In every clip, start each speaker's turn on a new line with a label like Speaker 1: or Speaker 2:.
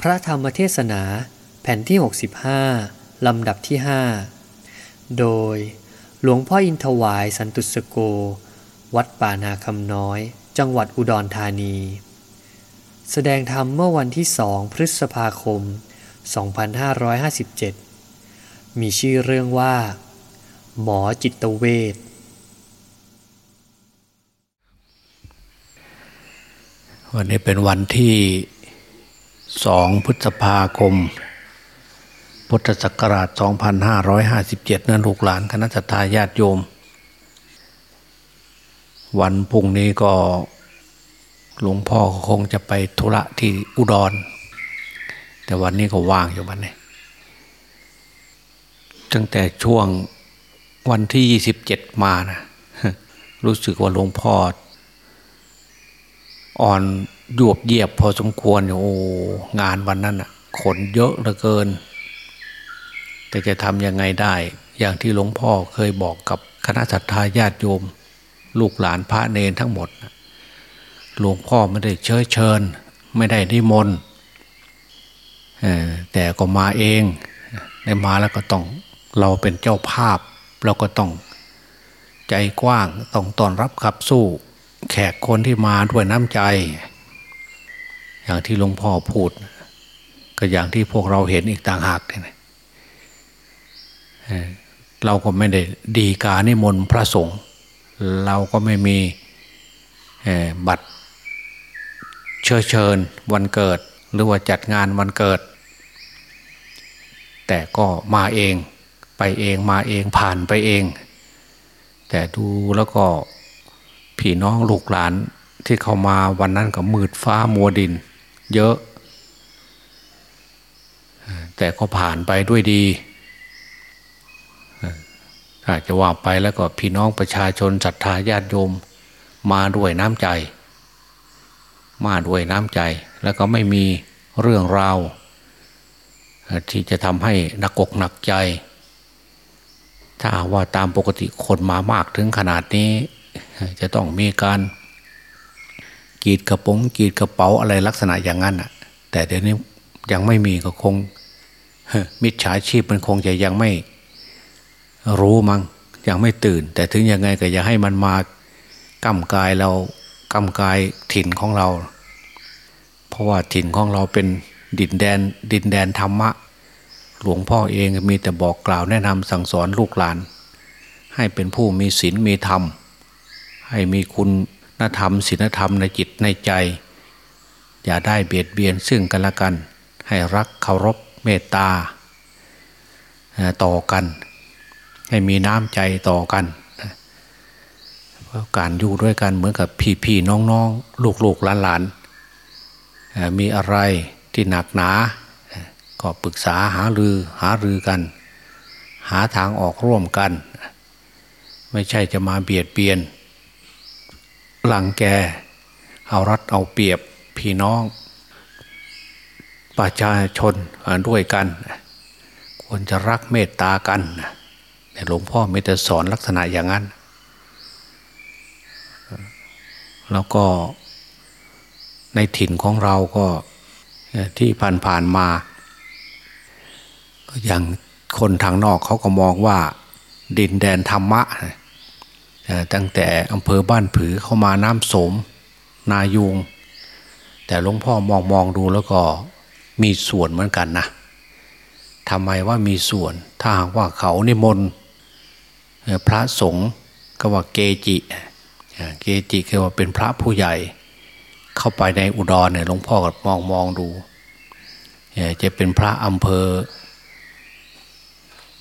Speaker 1: พระธรรมเทศนาแผ่นที่ 65 ลำดับที่ 5 โดยหลวงพ่ออินทวายสันตุสโก วัดป่านาคำน้อย จังหวัดอุดรธานี แสดงธรรมเมื่อวันที่สองพฤษภาคม 2557 มีชื่อเรื่องว่า หมอจิตเวช
Speaker 2: วันนี้เป็นวันที่ สองพฤษภาคม พุทธศักราช 2557 นั้นลูกหลานคณะทาญาติโยม วันพุ่งนี้ก็หลวงพ่อคงจะไปธุระที่อุดร แต่วันนี้ก็ว่างอยู่วันนี้ตั้งแต่ช่วงวันที่ 27 มานะรู้สึกว่าหลวงพ่ออ่อน ยวบเยียบพอสมควรโอ้งานวันนั้นอะขนเยอะเหลือเกิน แต่จะทำยังไงได้ อย่างที่หลวงพ่อเคยบอกกับคณะสัตยาญาติโยม ลูกหลานพระเนนทั้งหมดหลวงพ่อไม่ได้เชิญเชิญ ไม่ได้นิมนต์แต่ก็มาเองได้มาแล้วก็ต้องเราเป็นเจ้าภาพ เราก็ต้องใจกว้างต้องต้อนรับขับสู้ แขกคนที่มาด้วยน้ำใจ อย่างที่หลวงพ่อพูด ก็อย่างที่พวกเราเห็นอีกต่างหากเนี่ยเราก็ไม่ได้ดีกานิมนต์พระสงฆ์เราก็ไม่มีบัตรเชิญเชิญวันเกิด หรือว่าจัดงานวันเกิด แต่ก็มาเองไปเองมาเองผ่านไปเอง แต่ดูแล้วก็พี่น้องลูกหลานที่เขามาวันนั้นก็มืดฟ้ามัวดิน เยอะ แต่ก็ผ่านไปด้วยดีอาจจะว่าไปแล้วก็พี่น้องประชาชนศรัทธาญาติโยม มาด้วยน้ำใจ มาด้วยน้ำใจ แล้วก็ไม่มีเรื่องราวที่จะทำให้หนักอกหนักใจ ถ้าว่าตามปกติคนมามากถึงขนาดนี้ จะต้องมีการ กีดกระป๋องกีดกระเป๋าอะไรลักษณะอย่างนั้นอะ แต่เดี๋ยวนี้ยังไม่มีก็คงมิจฉาชีพมันคงจะยังไม่รู้มั้งยังไม่ตื่น แต่ถึงยังไงก็อย่าให้มันมากำกายเรากำกายถิ่นของเรา เพราะว่าถิ่นของเราเป็นดินแดนดินแดนธรรมะ หลวงพ่อเองมีแต่บอกกล่าวแนะนำสั่งสอนลูกหลาน ให้เป็นผู้มีศีลมีธรรม ให้มีคุณ ธรรมศีลธรรมในจิตในใจ อย่าได้เบียดเบียนซึ่งกันและกัน ให้รักเคารพเมตตาต่อกัน ให้มีน้ำใจต่อกันเพราะการอยู่ด้วยกันเหมือนกับพี่พี่น้องน้องลูกลูกหลานหลานมีอะไรที่หนักหนา ก็ปรึกษาหารือหารือกัน หาทางออกร่วมกัน ไม่ใช่จะมาเบียดเบียน หลังแก เอารัดเอาเปรียบพี่น้อง ประชาชนด้วยกัน ควรจะรักเมตตากันหลวงพ่อไม่ได้สอนลักษณะอย่างนั้น แล้วก็ในถิ่นของเราก็ที่ผ่านๆมา อย่างคนทางนอกเขาก็มองว่าดินแดนธรรมะ ตั้งแต่อำเภอบ้านผือเข้ามาน้ำโสม นายูงแต่หลวงพ่อมองมองดูแล้วก็มีส่วนเหมือนกันนะทำไมว่ามีส่วน ถ้าหากว่าเขานิมนต์พระสงฆ์ก็ว่าเกจิเกจิคือว่าเป็นพระผู้ใหญ่ เข้าไปในอุดรเนี่ยหลวงพ่อก็มองมองดูจะเป็นพระอำเภอ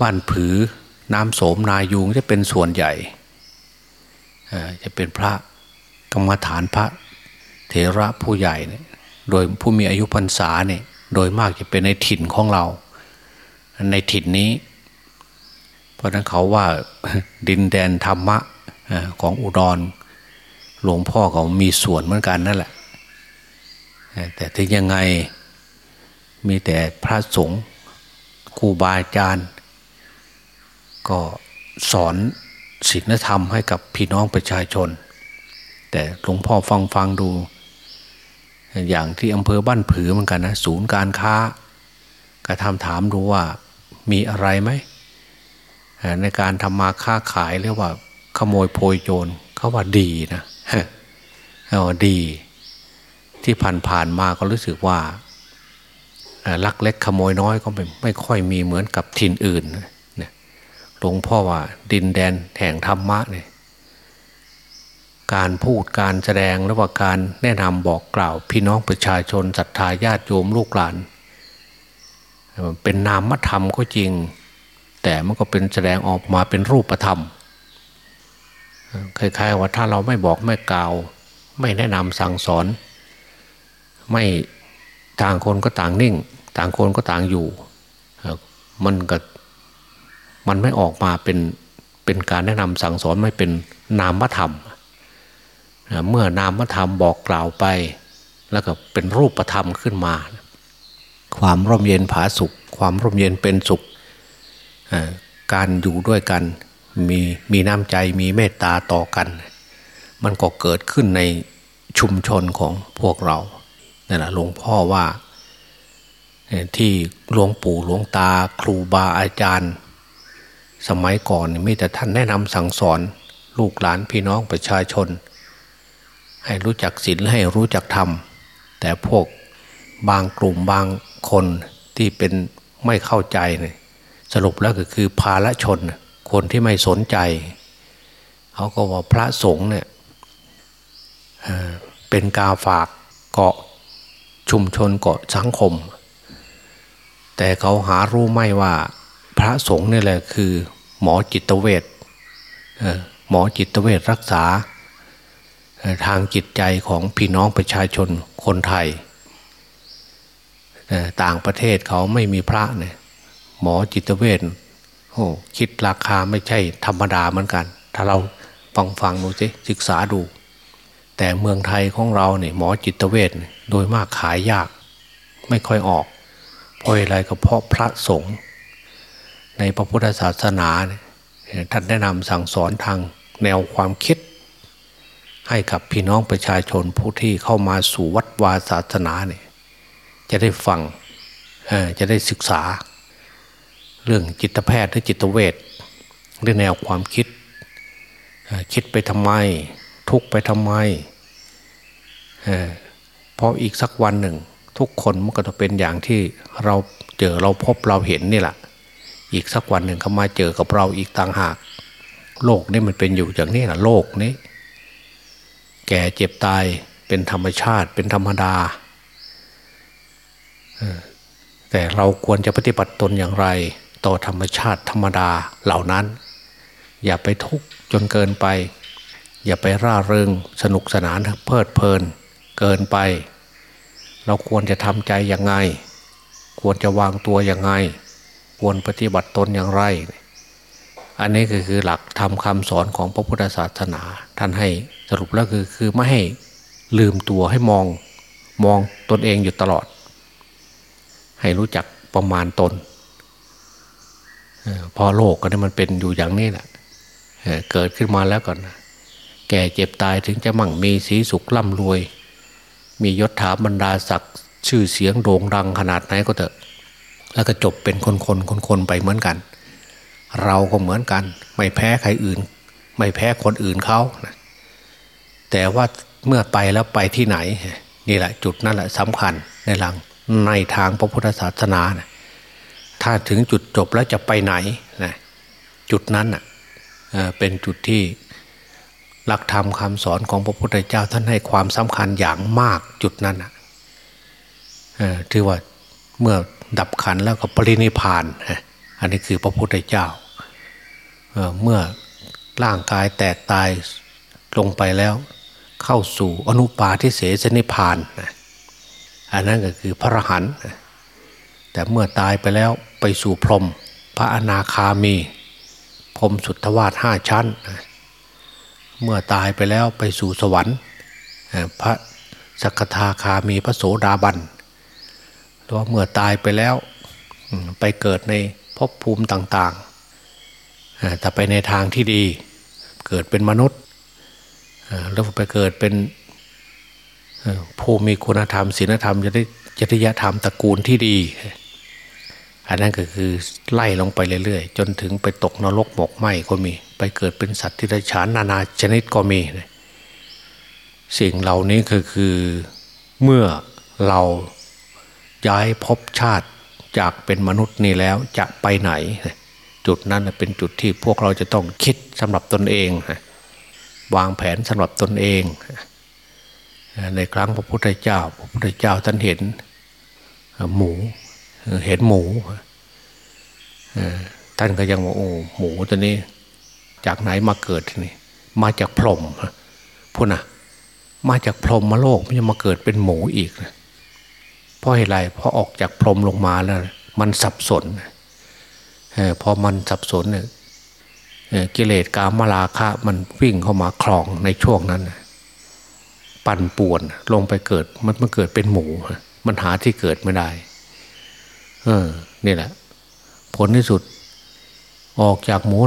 Speaker 2: บ้านผือน้ำโสมนายูงจะเป็นส่วนใหญ่ จะเป็นพระกรรมฐานพระเถระผู้ใหญ่เนี่ยโดยผู้มีอายุพรรษาเนี่ยโดยมากจะเป็นในถิ่นของเรา ในถิ่นนี้ เพราะนั้นเขาว่าดินแดนธรรมะของอุดรหลวงพ่อเขามีส่วนเหมือนกันนั่นแหละ แต่ถึงยังไงมีแต่พระสงฆ์ครูบาอาจารย์ ก็สอน ศีลธรรมให้กับพี่น้องประชาชน แต่หลวงพ่อฟังฟังดู อย่างที่อำเภอบ้านผือเหมือนกันนะศูนย์การค้า ก็ทำถามดูว่ามีอะไรไหมในการทำมาค้าขายเรียกว่า ขโมยโพยโจรเขาว่าดีนะเขาว่าดี ที่ผ่านผ่านมาก็รู้สึกว่าลักเล็กขโมยน้อยก็ไม่ไม่ค่อยมีเหมือนกับทินอื่นนี่ย หลวงพ่อว่า ดินแดนแห่งธรรมะเนี่ยการพูดการแสดงหรือว่าการแนะนำบอกกล่าว พี่น้องประชาชนศรัทธาญาติโยมลูกหลาน เป็นนามธรรมก็จริง แต่มันก็เป็นแสดงออกมาเป็นรูปธรรมคล้ายๆว่าถ้าเราไม่บอกไม่กล่าว ไม่แนะนำสั่งสอน ไม่ต่างคนก็ต่างนิ่ง ต่างคนก็ต่างอยู่ มันก็ มันไม่ออกมาเป็นเป็นการแนะนำสั่งสอนไม่เป็นนามธรรม เมื่อนามธรรมบอกกล่าวไป แล้วก็เป็นรูปธรรมขึ้นมา ความร่มเย็นผาสุข ความร่มเย็นเป็นสุข การอยู่ด้วยกันมีมีน้ำใจมีเมตตาต่อกัน มันก็เกิดขึ้นในชุมชนของพวกเรานี่แหละหลวงพ่อว่าที่หลวงปู่หลวงตาครูบาอาจารย์ สมัยก่อนมีแต่ท่านแนะนำสั่งสอน ลูกหลานพี่น้องประชาชน ให้รู้จักศีลให้รู้จักธรรม แต่พวกบางกลุ่มบางคนที่เป็นไม่เข้าใจเนี่ยสรุปแล้วก็คือภาละชน คนที่ไม่สนใจ เขาก็ว่าพระสงฆ์เนี่ยเป็นกาฝากเกาะชุมชนเกาะสังคม แต่เขาหารู้ไม่ว่า พระสงฆ์นี่แหละคือ หมอจิตเวชหมอจิตเวชรักษา ทางจิตใจของพี่น้องประชาชนคนไทย ต่างประเทศเขาไม่มีพระเนี่ยหมอจิตเวชโอ้คิดราคาไม่ใช่ธรรมดาเหมือนกัน ถ้าเราฟังฟังดูสิศึกษาดู แต่เมืองไทยของเราเนี่ยหมอจิตเวชโดยมากขายยาก ไม่ค่อยออกเพราะอะไรก็เพราะพระสงฆ์ ในพระพุทธศาสนาท่านแนะนำสั่งสอนทางแนวความคิด ให้กับพี่น้องประชาชนผู้ที่เข้ามาสู่วัดวาศาสนาเนี่ยจะได้ฟังจะได้ศึกษา เรื่องจิตแพทย์หรือจิตเวชเรื่องแนวความคิด คิดไปทำไม ทุกไปทำไมเพราะอีกสักวันหนึ่ง ทุกคนมันก็จะเป็นอย่างที่เราเจอเราพบเราเห็นนี่แหละ อีกสักวันหนึ่งเขามาเจอกับเราอีกต่างหาก โลกนี่มันเป็นอยู่อย่างนี้นะโลกนี้ แก่เจ็บตายเป็นธรรมชาติเป็นธรรมดาแต่เราควรจะปฏิบัติตนอย่างไร ต่อธรรมชาติธรรมดาเหล่านั้น อย่าไปทุกข์จนเกินไป อย่าไปร่าเริงสนุกสนานเพลิดเพลินเกินไป เราควรจะทำใจอย่างไง ควรจะวางตัวอย่างไง ควรปฏิบัติตนอย่างไร อันนี้ก็คือหลักทำคำสอนของพระพุทธศาสนา ท่านให้สรุปแล้วคือคือไม่ให้ลืมตัวให้มองมองตนเองอยู่ตลอด ให้รู้จักประมาณตนพอโลกก็นี่มันเป็นอยู่อย่างนี้แหละเกิดขึ้นมาแล้วก่อนแก่เจ็บตายถึงจะมั่งมีสีสุขร่ำรวย มียศถาบรรดาศักดิ์ชื่อเสียงโด่งดังขนาดไหนก็เถอะ แล้วก็จบเป็นคนคนคนคนไปเหมือนกัน เราก็เหมือนกัน ไม่แพ้ใครอื่น ไม่แพ้คนอื่นเขานะแต่ว่าเมื่อไปแล้วไปที่ไหน นี่แหละจุดนั่นแหละสำคัญในหลังในทางพระพุทธศาสนานะถ้าถึงจุดจบแล้วจะไปไหนนะจุดนั้นนะเป็นจุดที่หลักธรรมคำสอนของพระพุทธเจ้าท่านให้ความสำคัญอย่างมากจุดนั้นนะถือว่าเมื่อ ดับขันแล้วก็ปรินิพาน อันนี้คือพระพุทธเจ้า เมื่อร่างกายแตกตายลงไปแล้ว เข้าสู่อนุปาทิเสสนิพาน อันนั้นก็คือพระหันแต่เมื่อตายไปแล้วไปสู่พรมพระอนาคามี พรมสุทธวาสห้าชั้น เมื่อตายไปแล้วไปสู่สวรรค์พระสกทาคามีพระโสดาบัน แล้วเมื่อตายไปแล้ว ไปเกิดในภพภูมิต่างๆแต่ไปในทางที่ดี เกิดเป็นมนุษย์แล้วไปเกิดเป็นผู้มีคุณธรรมศีลธรรมจะได้จริยธรรมตระกูลที่ดี อันนั้นก็คือไล่ลงไปเรื่อยๆ จนถึงไปตกนรกหมกไหมก็มี ไปเกิดเป็นสัตว์ที่ได้ฉานนานาชนิดก็มี สิ่งเหล่านี้คือคือเมื่อเรา ย้ายภพชาติจากเป็นมนุษย์นี่แล้วจะไปไหน จุดนั้นเป็นจุดที่พวกเราจะต้องคิดสำหรับตนเอง วางแผนสำหรับตนเอง ในครั้งพระพุทธเจ้า พระพุทธเจ้าท่านเห็นหมูเห็นหมูท่านก็ยังว่าโอ้หมูตัวนี้ จากไหนมาเกิดนี่ มาจากพรหมพูดนะมาจากพรหมมาโลกมันจะมาเกิดเป็นหมูอีก เพราะอะไรเพราะออกจากพรมลงมาแล้ว มันสับสนพอมันสับสนเนี่ยกิเลสกามลาคะมันวิ่งเข้ามาคลองในช่วงนั้น ปั่นป่วนลงไปเกิดมันมันเกิดเป็นหมูมันหาที่เกิดไม่ได้ เออนี่แหละ ผลที่สุด ออกจากหมู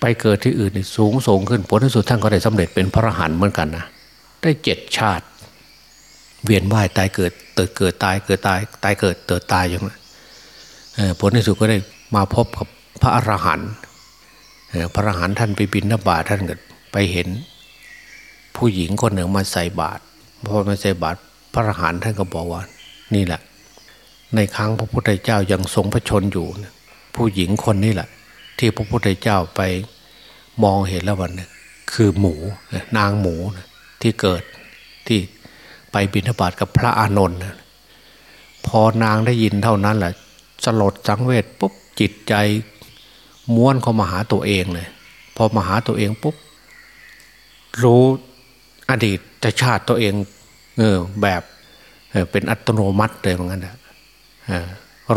Speaker 2: ไปเกิดที่อื่นสูงส่งขึ้นผลที่สุดท่านก็ได้สำเร็จเป็นพระอรหันต์เหมือนกันนะได้เจ็ดชาติ เวียนว่ายตายเกิดเติดเกิดตายเกิดตายตายเกิดเติดตายอย่างนั้นผลที่สุดก็ได้มาพบกับพระอรหันต์พระอรหันต์ท่านไปบินนบาท่านก็ไปเห็น ผู้หญิงคนหนึ่งมาใส่บาตรพอมาใส่บาตรพระอรหันต์ท่านก็บอกว่า นี่แหละ ในครั้งพระพุทธเจ้ายังทรงพระชนอยู่ ผู้หญิงคนนี้แหละ ที่พระพุทธเจ้าไปมองเห็นแล้ววันนี้คือหมูนางหมูที่เกิดที่ ไปบิณฑบาตกับพระอานนท์พอนางได้ยินเท่านั้นแหละสลดสังเวชปุ๊บจิตใจม้วนเข้ามาหาตัวเองเลย พอมาหาตัวเองปุ๊บรู้อดีตชาติตัวเองเออแบบเเป็นอัตโนมัติเลยเหมือนกันนะ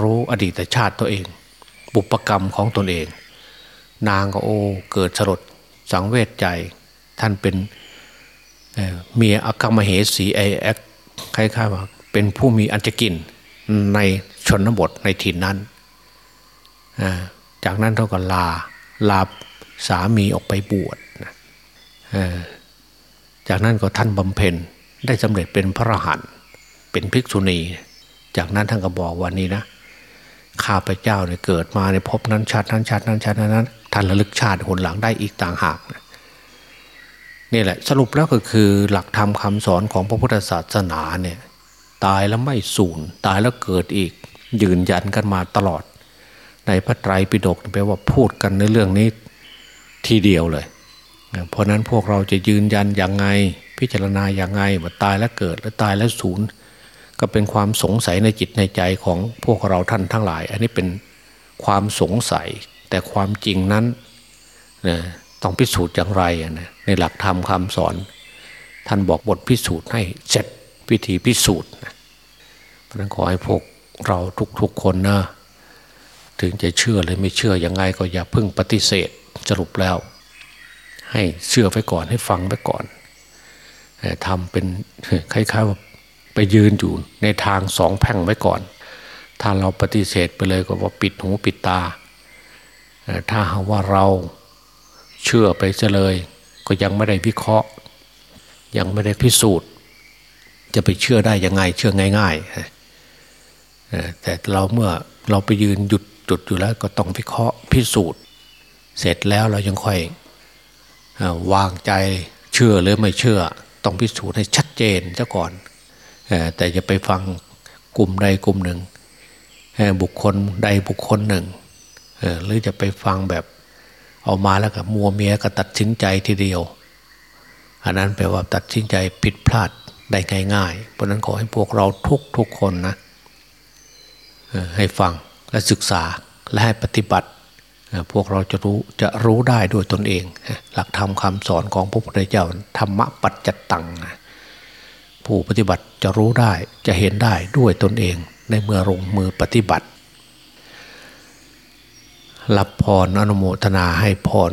Speaker 2: รู้อดีตชาติตัวเอง บุปกรรมของตนเอง นางก็โอ้เกิดสลดสังเวชใจ ท่านเป็น มียอักมเหสีไอแอคคล้ายๆว่าเป็นผู้มีอันจะกินในชนบทในถิ่นนั้น จากนั้นเขาก็ลาลาสามีออกไปบวชจากนั้นก็ท่านบำเพ็ญได้สำเร็จเป็นพระรหันต์เป็นภิกษุณี จากนั้นท่านก็บอกว่านี่นะข้าพเจ้าเนี่ยเกิดมาในภพนั้นชาตินั้นชาตินั้นชาตินั้นท่านระลึกชาติหนหลังได้อีกต่างหากนี่ นี่แหละ สรุปแล้วก็คือหลักธรรมคาสอนของพระพุทธศาสนาเนี่ยตายแล้วไม่สูญตายแล้วเกิดอีก ยืนยันกันมาตลอด ในพระไตรปิฎกแปลว่าพูดกันในเรื่องนี้ทีเดียวเลย เพราะนั้นพวกเราจะยืนยันอย่างไง พิจารณาอย่างไงว่าตายแล้วเกิดแล้วตายแล้วสูญก็เป็นความสงสัยในจิตในใจของพวกเราท่านทั้งหลาย อันนี้เป็นความสงสัยแต่ความจริงนั้นนะต้องพิสูจน์อย่างไรนะ หลักธรรมคำสอน ท่านบอกบทพิสูจน์ให้เสร็จวิธีพิสูจน์เพราะนั้นขอให้พวกเราทุกๆคนนะถึงจะเชื่อหรือไม่เชื่ออยังไงก็อย่าพึ่งปฏิเสธสรุปแล้ว ให้เชื่อไว้ก่อนให้ฟังไว้ก่อนทำเป็นคล้ายๆว่าไปยืนอยู่ในทางสองแพ่งไว้ก่อน ถ้าเราปฏิเสธไปเลยก็ว่าปิดหูปิดตา ถ้าหาว่าเราเชื่อไปเลย ก็ยังไม่ได้วิเคราะห์ ยังไม่ได้พิสูจน์ จะไปเชื่อได้ยังไงเชื่อง่ายๆแต่เราเมื่อเราไปยืนหยุดจุดอยู่แล้วก็ต้องวิเคราะห์พิสูจน์ เสร็จแล้วเรายังค่อยวางใจเชื่อหรือไม่เชื่อ ต้องพิสูจน์ให้ชัดเจนซะก่อน แต่จะไปฟังกลุ่มใดกลุ่มหนึ่งบุคคลใดบุคคลหนึ่งหรือจะไปฟังแบบ เอามาแล้วกับมัวเมียก็ตัดสินใจทีเดียว อันนั้นแปลว่าตัดสินใจผิดพลาดได้ง่ายๆเพราะนั้นขอให้พวกเราทุกทุกคนนะให้ฟังและศึกษาและให้ปฏิบัติ พวกเราจะรู้จะรู้ได้ด้วยตนเอง หลักธรรมคำสอนของพระพุทธเจ้าธรรมะปัจจตัง ผู้ปฏิบัติจะรู้ได้จะเห็นได้ด้วยตนเองในเมื่อลงมือปฏิบัติ รับพรอนุโมทนาให้พร